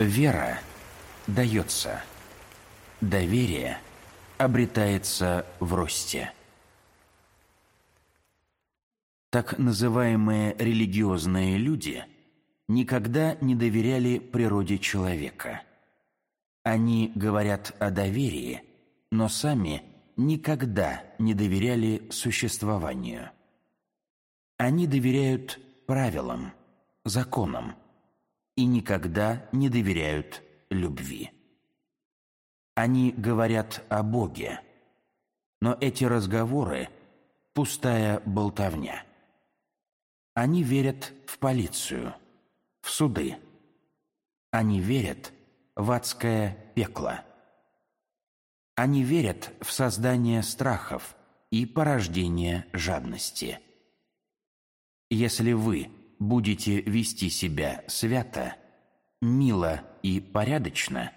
Вера дается. Доверие обретается в росте. Так называемые религиозные люди никогда не доверяли природе человека. Они говорят о доверии, но сами никогда не доверяли существованию. Они доверяют правилам, законам и никогда не доверяют любви. Они говорят о Боге, но эти разговоры – пустая болтовня. Они верят в полицию, в суды. Они верят в адское пекло. Они верят в создание страхов и порождение жадности. Если вы будете вести себя свято, мило и порядочно,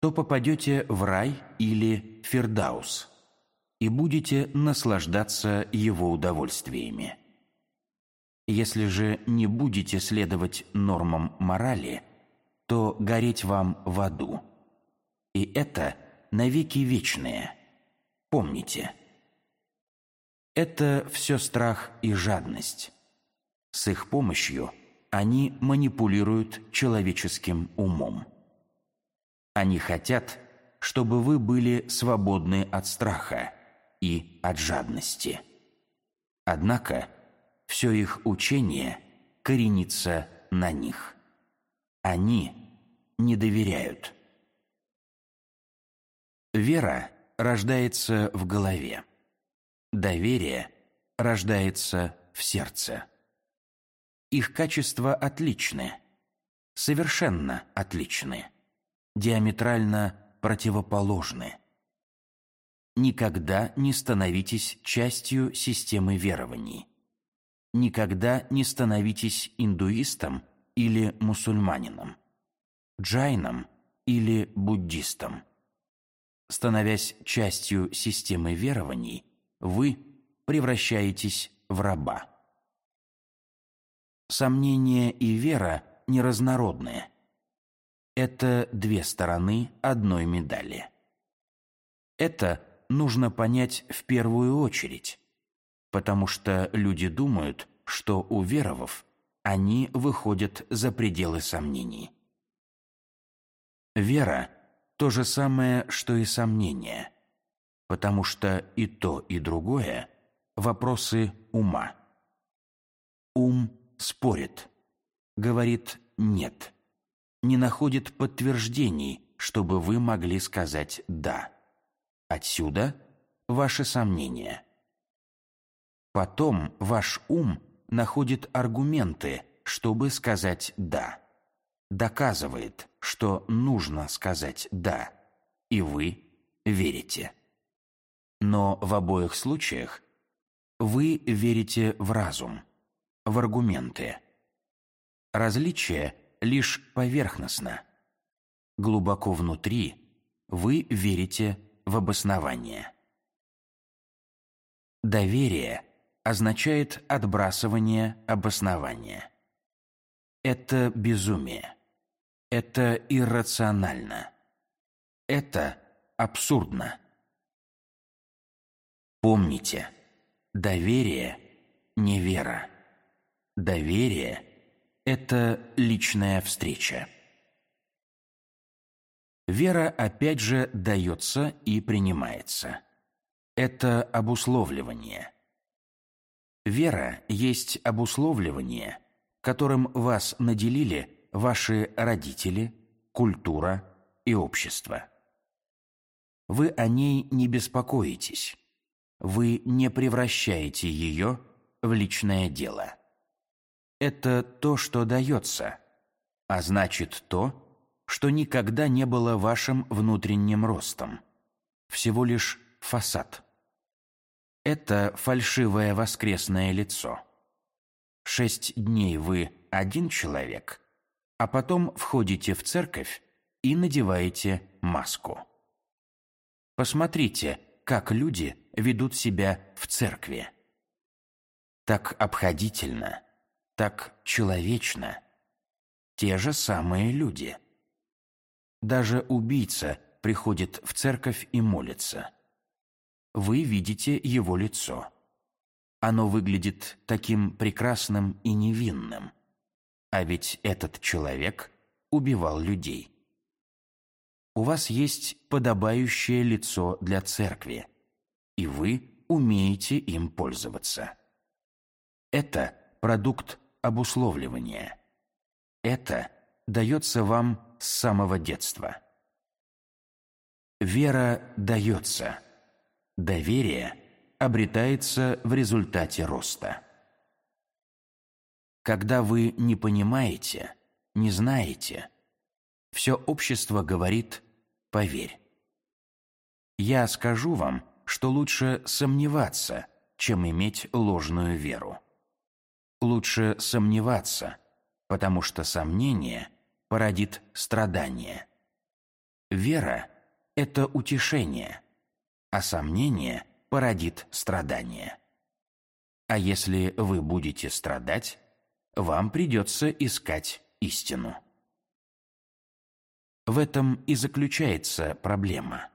то попадете в рай или фердаус и будете наслаждаться его удовольствиями. Если же не будете следовать нормам морали, то гореть вам в аду. И это навеки вечное. Помните. Это все страх и жадность. С их помощью они манипулируют человеческим умом. Они хотят, чтобы вы были свободны от страха и от жадности. Однако – все их учение коренится на них. Они не доверяют. Вера рождается в голове. Доверие рождается в сердце. Их качества отличны, совершенно отличны, диаметрально противоположны. Никогда не становитесь частью системы верований никогда не становитесь индуистом или мусульманином, джайном или буддистом. Становясь частью системы верований, вы превращаетесь в раба. Сомнение и вера неразнородные. Это две стороны одной медали. Это нужно понять в первую очередь, потому что люди думают, что, уверовав, они выходят за пределы сомнений. Вера – то же самое, что и сомнение, потому что и то, и другое – вопросы ума. Ум спорит, говорит «нет», не находит подтверждений, чтобы вы могли сказать «да». Отсюда ваши сомнения – Потом ваш ум находит аргументы, чтобы сказать «да». Доказывает, что нужно сказать «да», и вы верите. Но в обоих случаях вы верите в разум, в аргументы. Различие лишь поверхностно. Глубоко внутри вы верите в обоснование. Доверие – означает отбрасывание обоснования. Это безумие. Это иррационально. Это абсурдно. Помните, доверие – не вера. Доверие – это личная встреча. Вера опять же дается и принимается. Это обусловливание – Вера есть обусловливание, которым вас наделили ваши родители, культура и общество. Вы о ней не беспокоитесь. Вы не превращаете ее в личное дело. Это то, что дается, а значит то, что никогда не было вашим внутренним ростом. Всего лишь фасад. Это фальшивое воскресное лицо. Шесть дней вы один человек, а потом входите в церковь и надеваете маску. Посмотрите, как люди ведут себя в церкви. Так обходительно, так человечно. Те же самые люди, Даже убийца приходит в церковь и молится. Вы видите его лицо. Оно выглядит таким прекрасным и невинным. А ведь этот человек убивал людей. У вас есть подобающее лицо для церкви, и вы умеете им пользоваться. Это продукт обусловливания. Это дается вам с самого детства. Вера дается. Доверие обретается в результате роста. Когда вы не понимаете, не знаете, все общество говорит «поверь». Я скажу вам, что лучше сомневаться, чем иметь ложную веру. Лучше сомневаться, потому что сомнение породит страдание. Вера – это утешение, а сомнение породит страдание. А если вы будете страдать, вам придется искать истину. В этом и заключается проблема.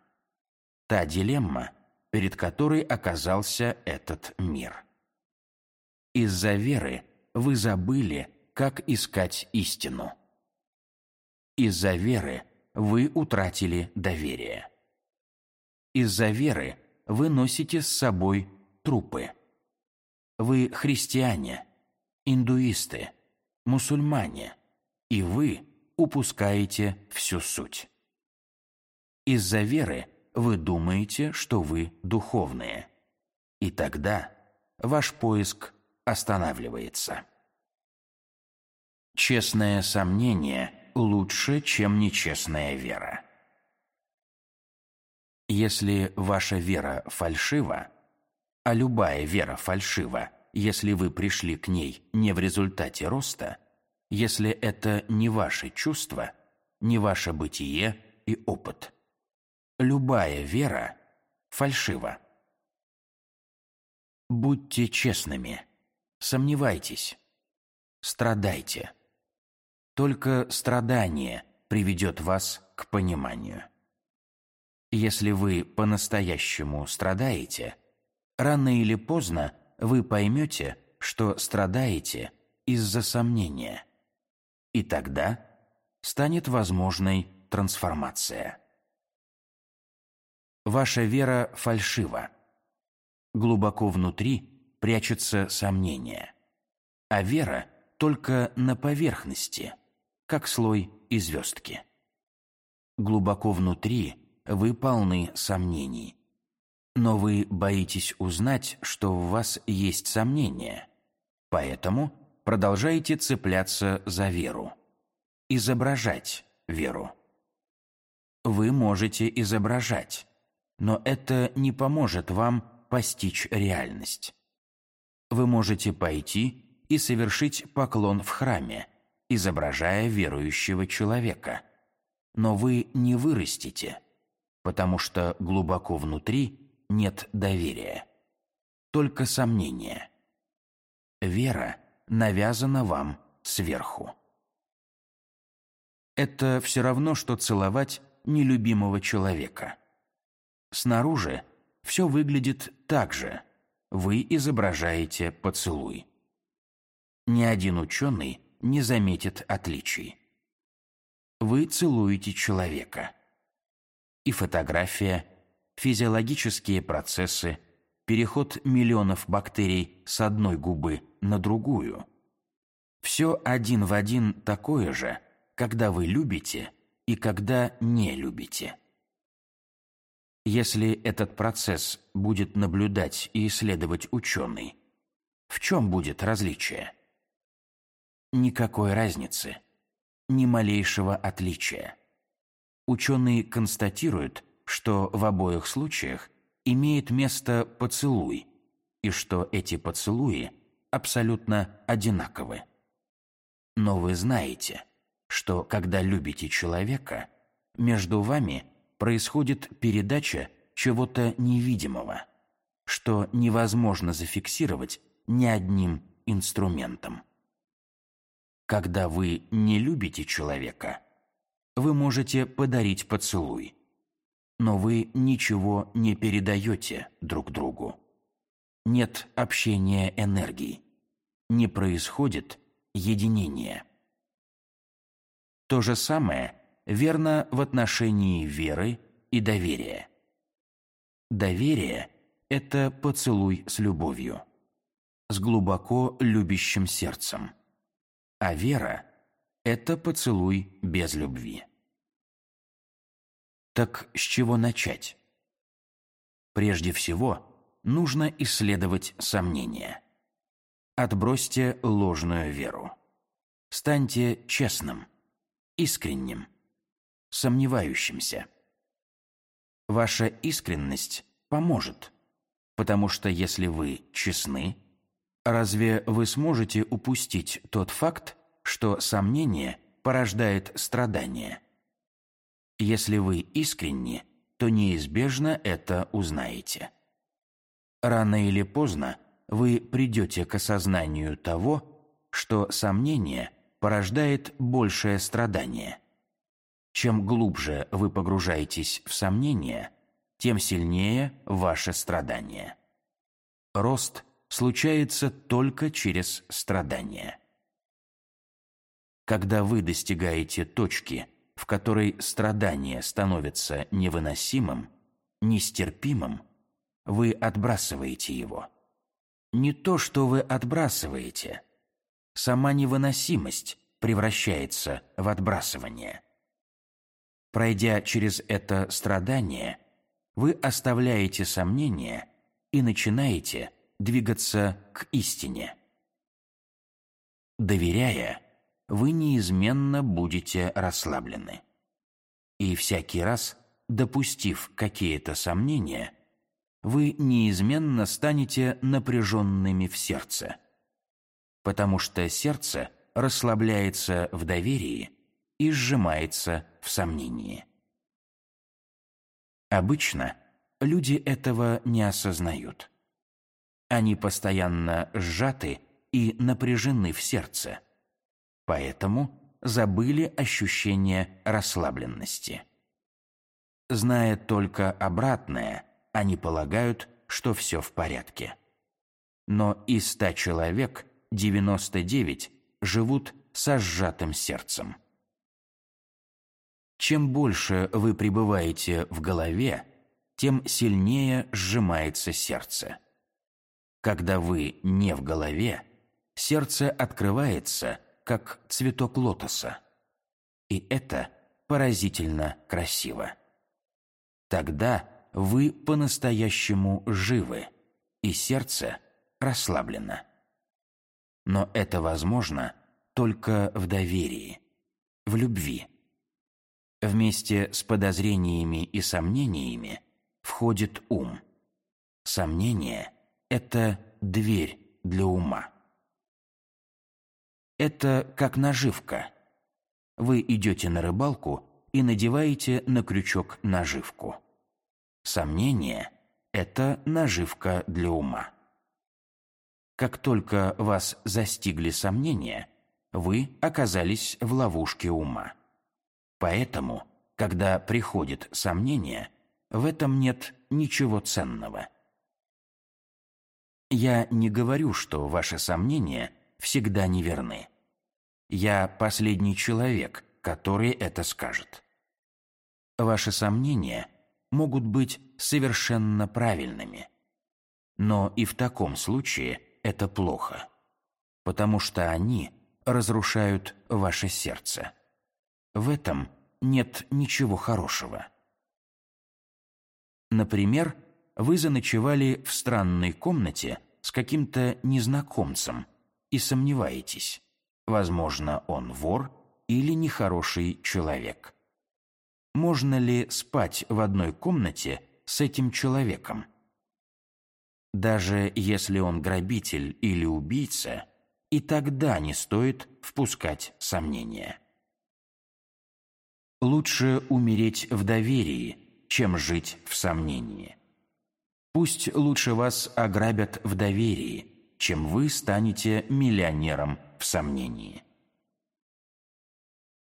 Та дилемма, перед которой оказался этот мир. Из-за веры вы забыли, как искать истину. Из-за веры вы утратили доверие. Из-за веры вы носите с собой трупы. Вы христиане, индуисты, мусульмане, и вы упускаете всю суть. Из-за веры вы думаете, что вы духовные, и тогда ваш поиск останавливается. Честное сомнение лучше, чем нечестная вера. Если ваша вера фальшива, а любая вера фальшива, если вы пришли к ней не в результате роста, если это не ваши чувства, не ваше бытие и опыт. Любая вера фальшива. Будьте честными, сомневайтесь, страдайте. Только страдание приведет вас к пониманию. Если вы по-настоящему страдаете, рано или поздно вы поймете, что страдаете из-за сомнения. И тогда станет возможной трансформация. Ваша вера фальшива. Глубоко внутри прячется сомнение, а вера только на поверхности, как слой и звездки. Глубоко внутри вы полны сомнений. Но вы боитесь узнать, что в вас есть сомнения. Поэтому продолжаете цепляться за веру. Изображать веру. Вы можете изображать, но это не поможет вам постичь реальность. Вы можете пойти и совершить поклон в храме, изображая верующего человека. Но вы не вырастете – потому что глубоко внутри нет доверия, только сомнение. Вера навязана вам сверху. Это все равно, что целовать нелюбимого человека. Снаружи все выглядит так же. Вы изображаете поцелуй. Ни один ученый не заметит отличий. Вы целуете человека и фотография, физиологические процессы, переход миллионов бактерий с одной губы на другую. Все один в один такое же, когда вы любите и когда не любите. Если этот процесс будет наблюдать и исследовать ученый, в чем будет различие? Никакой разницы, ни малейшего отличия ученые констатируют, что в обоих случаях имеет место поцелуй, и что эти поцелуи абсолютно одинаковы. Но вы знаете, что когда любите человека, между вами происходит передача чего-то невидимого, что невозможно зафиксировать ни одним инструментом. Когда вы не любите человека – вы можете подарить поцелуй, но вы ничего не передаете друг другу. Нет общения энергий, не происходит единения. То же самое верно в отношении веры и доверия. Доверие – это поцелуй с любовью, с глубоко любящим сердцем. А вера – это поцелуй без любви. Так с чего начать? Прежде всего, нужно исследовать сомнения. Отбросьте ложную веру. Станьте честным, искренним, сомневающимся. Ваша искренность поможет, потому что если вы честны, разве вы сможете упустить тот факт, что сомнение порождает страдание? Если вы искренни, то неизбежно это узнаете. Рано или поздно вы придете к осознанию того, что сомнение порождает большее страдание – чем глубже вы погружаетесь в сомнения, тем сильнее ваше страдание. Рост случается только через страдания. Когда вы достигаете точки, в которой страдание становится невыносимым, нестерпимым, вы отбрасываете его. Не то, что вы отбрасываете, сама невыносимость превращается в отбрасывание. Пройдя через это страдание, вы оставляете сомнения и начинаете двигаться к истине. Доверяя, вы неизменно будете расслаблены. И всякий раз, допустив какие-то сомнения, вы неизменно станете напряженными в сердце, потому что сердце расслабляется в доверии и сжимается в сомнении. Обычно люди этого не осознают. Они постоянно сжаты и напряжены в сердце, поэтому забыли ощущение расслабленности. Зная только обратное, они полагают, что все в порядке. Но из ста человек 99 живут со сжатым сердцем. Чем больше вы пребываете в голове, тем сильнее сжимается сердце. Когда вы не в голове, сердце открывается, как цветок лотоса. И это поразительно красиво. Тогда вы по-настоящему живы, и сердце расслаблено. Но это возможно только в доверии, в любви. Вместе с подозрениями и сомнениями входит ум. Сомнение – это дверь для ума. Это как наживка. Вы идете на рыбалку и надеваете на крючок наживку. Сомнение – это наживка для ума. Как только вас застигли сомнения, вы оказались в ловушке ума. Поэтому, когда приходит сомнение, в этом нет ничего ценного. Я не говорю, что ваши сомнения всегда неверны. Я последний человек, который это скажет. Ваши сомнения могут быть совершенно правильными. Но и в таком случае это плохо, потому что они разрушают ваше сердце. В этом нет ничего хорошего. Например, вы заночевали в странной комнате с каким-то незнакомцем и сомневаетесь, возможно, он вор или нехороший человек. Можно ли спать в одной комнате с этим человеком? Даже если он грабитель или убийца, и тогда не стоит впускать сомнения. Лучше умереть в доверии, чем жить в сомнении. Пусть лучше вас ограбят в доверии, чем вы станете миллионером в сомнении.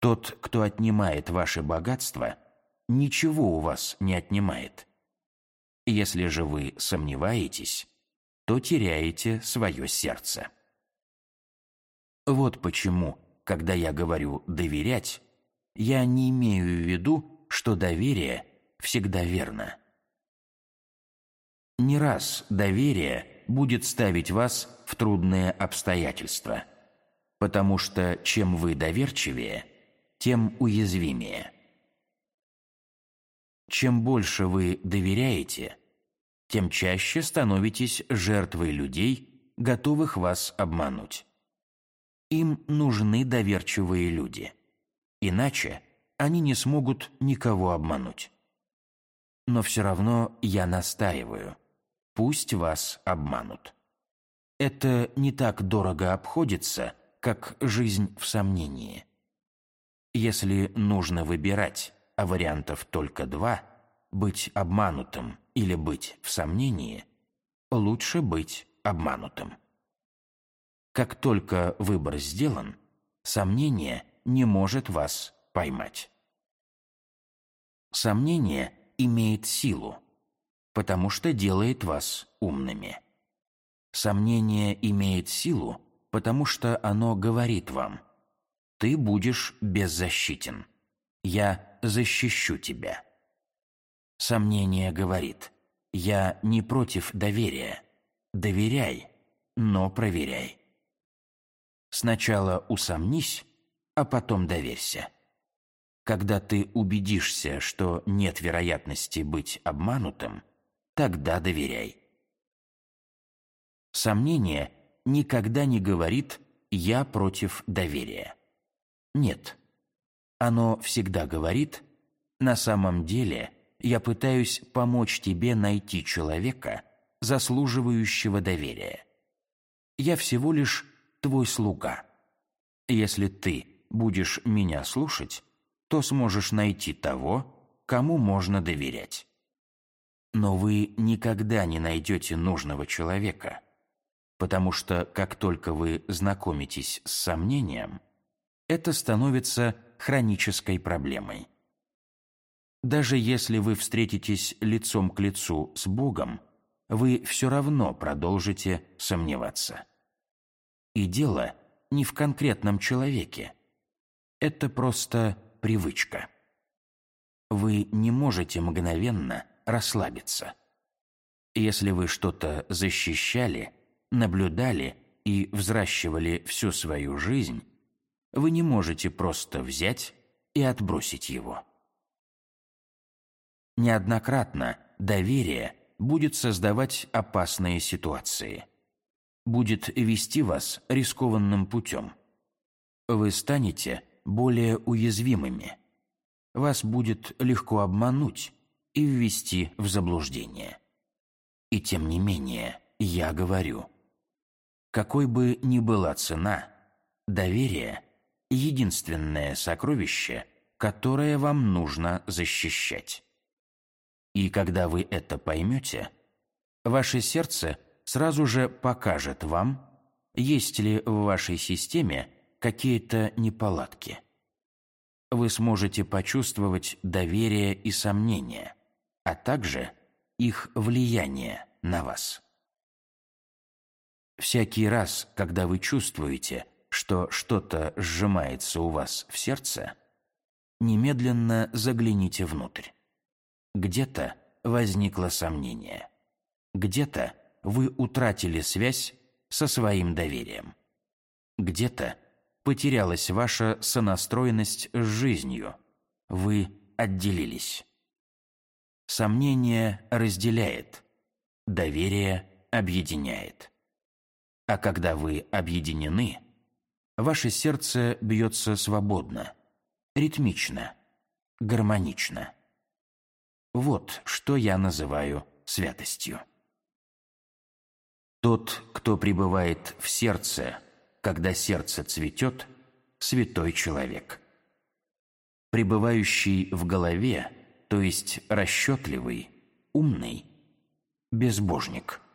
Тот, кто отнимает ваше богатство, ничего у вас не отнимает. Если же вы сомневаетесь, то теряете свое сердце. Вот почему, когда я говорю «доверять», я не имею в виду, что доверие всегда верно. Не раз доверие будет ставить вас в трудные обстоятельства, потому что чем вы доверчивее, тем уязвимее. Чем больше вы доверяете, тем чаще становитесь жертвой людей, готовых вас обмануть. Им нужны доверчивые люди. Иначе они не смогут никого обмануть. Но все равно я настаиваю. Пусть вас обманут. Это не так дорого обходится, как жизнь в сомнении. Если нужно выбирать, а вариантов только два – быть обманутым или быть в сомнении, лучше быть обманутым. Как только выбор сделан, сомнение не может вас поймать. Сомнение имеет силу, потому что делает вас умными. Сомнение имеет силу, потому что оно говорит вам «Ты будешь беззащитен. Я защищу тебя». Сомнение говорит «Я не против доверия. Доверяй, но проверяй». Сначала усомнись, а потом доверься. Когда ты убедишься, что нет вероятности быть обманутым, тогда доверяй. Сомнение никогда не говорит «я против доверия». Нет. Оно всегда говорит «на самом деле я пытаюсь помочь тебе найти человека, заслуживающего доверия. Я всего лишь твой слуга. Если ты будешь меня слушать, то сможешь найти того, кому можно доверять. Но вы никогда не найдете нужного человека, потому что как только вы знакомитесь с сомнением, это становится хронической проблемой. Даже если вы встретитесь лицом к лицу с Богом, вы все равно продолжите сомневаться. И дело не в конкретном человеке. Это просто привычка. Вы не можете мгновенно расслабиться. Если вы что-то защищали, наблюдали и взращивали всю свою жизнь, вы не можете просто взять и отбросить его. Неоднократно доверие будет создавать опасные ситуации – будет вести вас рискованным путем. Вы станете более уязвимыми. Вас будет легко обмануть и ввести в заблуждение. И тем не менее, я говорю, какой бы ни была цена, доверие – единственное сокровище, которое вам нужно защищать. И когда вы это поймете, ваше сердце – сразу же покажет вам, есть ли в вашей системе какие-то неполадки. Вы сможете почувствовать доверие и сомнение, а также их влияние на вас. Всякий раз, когда вы чувствуете, что что-то сжимается у вас в сердце, немедленно загляните внутрь. Где-то возникло сомнение. Где-то вы утратили связь со своим доверием. Где-то потерялась ваша сонастроенность с жизнью. Вы отделились. Сомнение разделяет, доверие объединяет. А когда вы объединены, ваше сердце бьется свободно, ритмично, гармонично. Вот что я называю святостью. Тот, кто пребывает в сердце, когда сердце цветет, святой человек. Пребывающий в голове, то есть расчетливый, умный, безбожник –